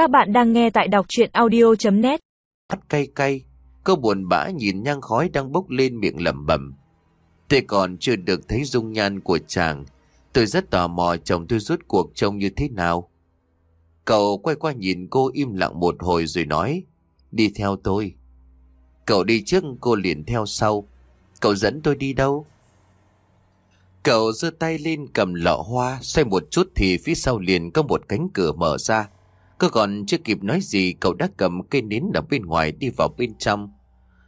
Các bạn đang nghe tại đọc chuyện audio.net Hắt cay cay. Cô buồn bã nhìn nhang khói đang bốc lên miệng lẩm bẩm. Tôi còn chưa được thấy dung nhan của chàng. Tôi rất tò mò chồng tôi rút cuộc trông như thế nào. Cậu quay qua nhìn cô im lặng một hồi rồi nói. Đi theo tôi. Cậu đi trước cô liền theo sau. Cậu dẫn tôi đi đâu? Cậu giơ tay lên cầm lọ hoa, xoay một chút thì phía sau liền có một cánh cửa mở ra. Cô còn chưa kịp nói gì cậu đã cầm cây nến ở bên ngoài đi vào bên trong.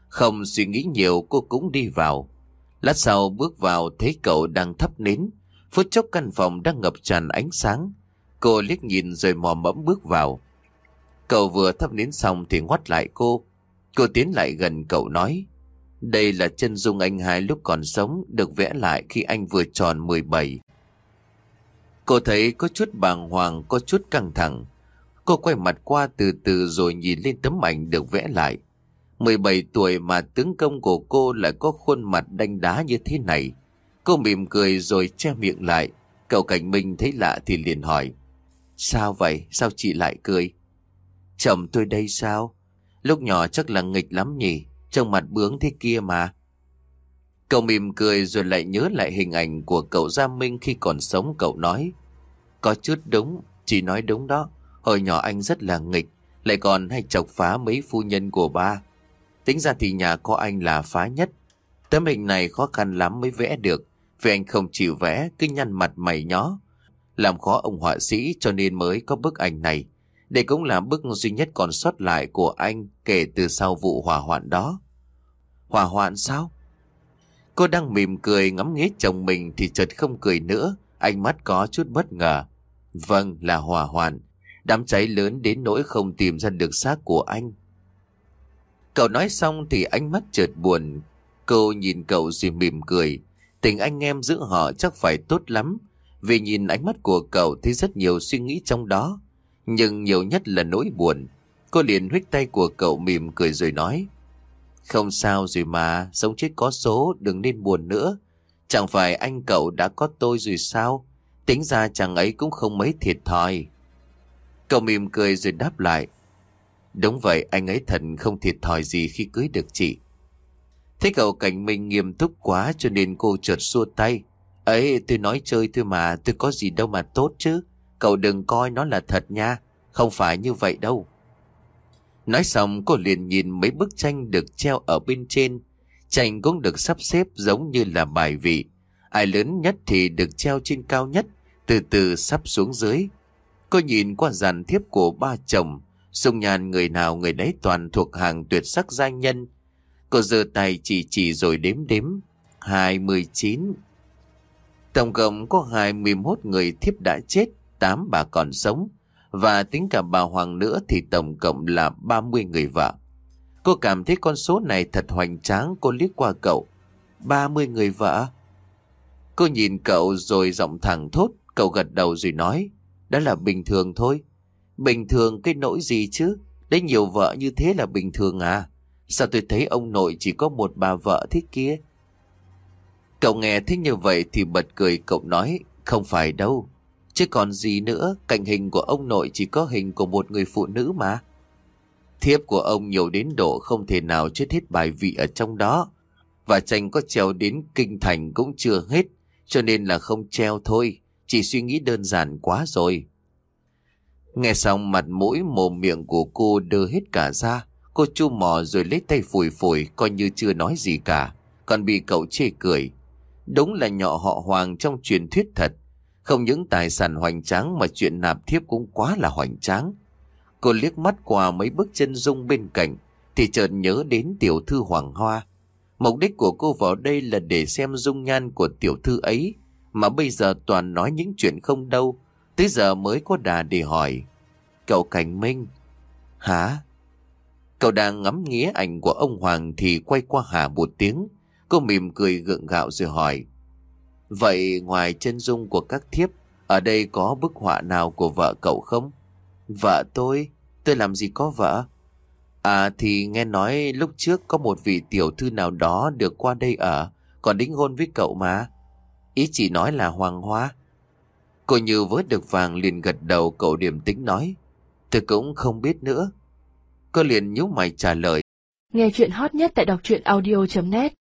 Không suy nghĩ nhiều cô cũng đi vào. Lát sau bước vào thấy cậu đang thắp nến. Phút chốc căn phòng đang ngập tràn ánh sáng. Cô liếc nhìn rồi mò mẫm bước vào. Cậu vừa thắp nến xong thì ngoắt lại cô. Cô tiến lại gần cậu nói. Đây là chân dung anh hai lúc còn sống được vẽ lại khi anh vừa tròn 17. Cô thấy có chút bàng hoàng, có chút căng thẳng. Cô quay mặt qua từ từ rồi nhìn lên tấm ảnh được vẽ lại. 17 tuổi mà tướng công của cô lại có khuôn mặt đanh đá như thế này. Cô mỉm cười rồi che miệng lại. Cậu Cảnh Minh thấy lạ thì liền hỏi. Sao vậy? Sao chị lại cười? Chồng tôi đây sao? Lúc nhỏ chắc là nghịch lắm nhỉ? Trông mặt bướng thế kia mà. Cậu mỉm cười rồi lại nhớ lại hình ảnh của cậu Gia Minh khi còn sống cậu nói. Có chút đúng, chị nói đúng đó. Hồi nhỏ anh rất là nghịch, lại còn hay chọc phá mấy phu nhân của ba. Tính ra thì nhà có anh là phá nhất. Tấm hình này khó khăn lắm mới vẽ được, vì anh không chịu vẽ, cứ nhăn mặt mày nhó. Làm khó ông họa sĩ cho nên mới có bức ảnh này. Đây cũng là bức duy nhất còn sót lại của anh kể từ sau vụ hỏa hoạn đó. Hỏa hoạn sao? Cô đang mỉm cười ngắm nghía chồng mình thì chợt không cười nữa, ánh mắt có chút bất ngờ. Vâng, là hỏa hoạn. Đám cháy lớn đến nỗi không tìm ra được xác của anh. Cậu nói xong thì ánh mắt chợt buồn. Cô nhìn cậu rồi mỉm cười. Tình anh em giữa họ chắc phải tốt lắm. Vì nhìn ánh mắt của cậu thấy rất nhiều suy nghĩ trong đó. Nhưng nhiều nhất là nỗi buồn. Cô liền huyết tay của cậu mỉm cười rồi nói. Không sao rồi mà, sống chết có số, đừng nên buồn nữa. Chẳng phải anh cậu đã có tôi rồi sao? Tính ra chàng ấy cũng không mấy thiệt thòi. Cậu mỉm cười rồi đáp lại. Đúng vậy, anh ấy thật không thiệt thòi gì khi cưới được chị. Thế cậu cảnh mình nghiêm túc quá cho nên cô chợt xua tay. Ấy, tôi nói chơi thôi mà, tôi có gì đâu mà tốt chứ. Cậu đừng coi nó là thật nha, không phải như vậy đâu. Nói xong cô liền nhìn mấy bức tranh được treo ở bên trên. Tranh cũng được sắp xếp giống như là bài vị. Ai lớn nhất thì được treo trên cao nhất, từ từ sắp xuống dưới. Cô nhìn qua dàn thiếp của ba chồng, sung nhàn người nào người đấy toàn thuộc hàng tuyệt sắc gia nhân. Cô giơ tay chỉ chỉ rồi đếm đếm. hai mươi chín Tổng cộng có hai mươi 21 người thiếp đã chết, tám bà còn sống. Và tính cả bà Hoàng nữa thì tổng cộng là 30 người vợ. Cô cảm thấy con số này thật hoành tráng cô liếc qua cậu. 30 người vợ? Cô nhìn cậu rồi giọng thẳng thốt, cậu gật đầu rồi nói. Đó là bình thường thôi. Bình thường cái nỗi gì chứ? Đấy nhiều vợ như thế là bình thường à? Sao tôi thấy ông nội chỉ có một bà vợ thế kia? Cậu nghe thế như vậy thì bật cười cậu nói, không phải đâu. Chứ còn gì nữa, cạnh hình của ông nội chỉ có hình của một người phụ nữ mà. Thiếp của ông nhiều đến độ không thể nào chết hết bài vị ở trong đó. Và tranh có treo đến kinh thành cũng chưa hết, cho nên là không treo thôi. Chỉ suy nghĩ đơn giản quá rồi. Nghe xong, mặt mũi, mồm, miệng của cô đưa hết cả ra. Cô chu mò rồi lấy tay phủi phủi, coi như chưa nói gì cả. Còn bị cậu chê cười. Đúng là nhỏ họ hoàng trong truyền thuyết thật. Không những tài sản hoành tráng mà chuyện nạp thiếp cũng quá là hoành tráng. Cô liếc mắt qua mấy bước chân dung bên cạnh, thì chợt nhớ đến tiểu thư Hoàng Hoa. Mục đích của cô vào đây là để xem dung nhan của tiểu thư ấy mà bây giờ toàn nói những chuyện không đâu. Tới giờ mới có đà để hỏi. Cậu Cảnh Minh. Hả? Cậu đang ngắm nghía ảnh của ông Hoàng thì quay qua Hà một tiếng. Cô mỉm cười gượng gạo rồi hỏi. Vậy ngoài chân dung của các thiếp, ở đây có bức họa nào của vợ cậu không? Vợ tôi? Tôi làm gì có vợ? À thì nghe nói lúc trước có một vị tiểu thư nào đó được qua đây ở, còn đính hôn với cậu mà. Ý chỉ nói là hoàng hoa. Cô như vớt được vàng liền gật đầu cậu điềm tĩnh nói. Tôi cũng không biết nữa. Cô liền nhíu mày trả lời. Nghe chuyện hot nhất tại đọc truyện audio.net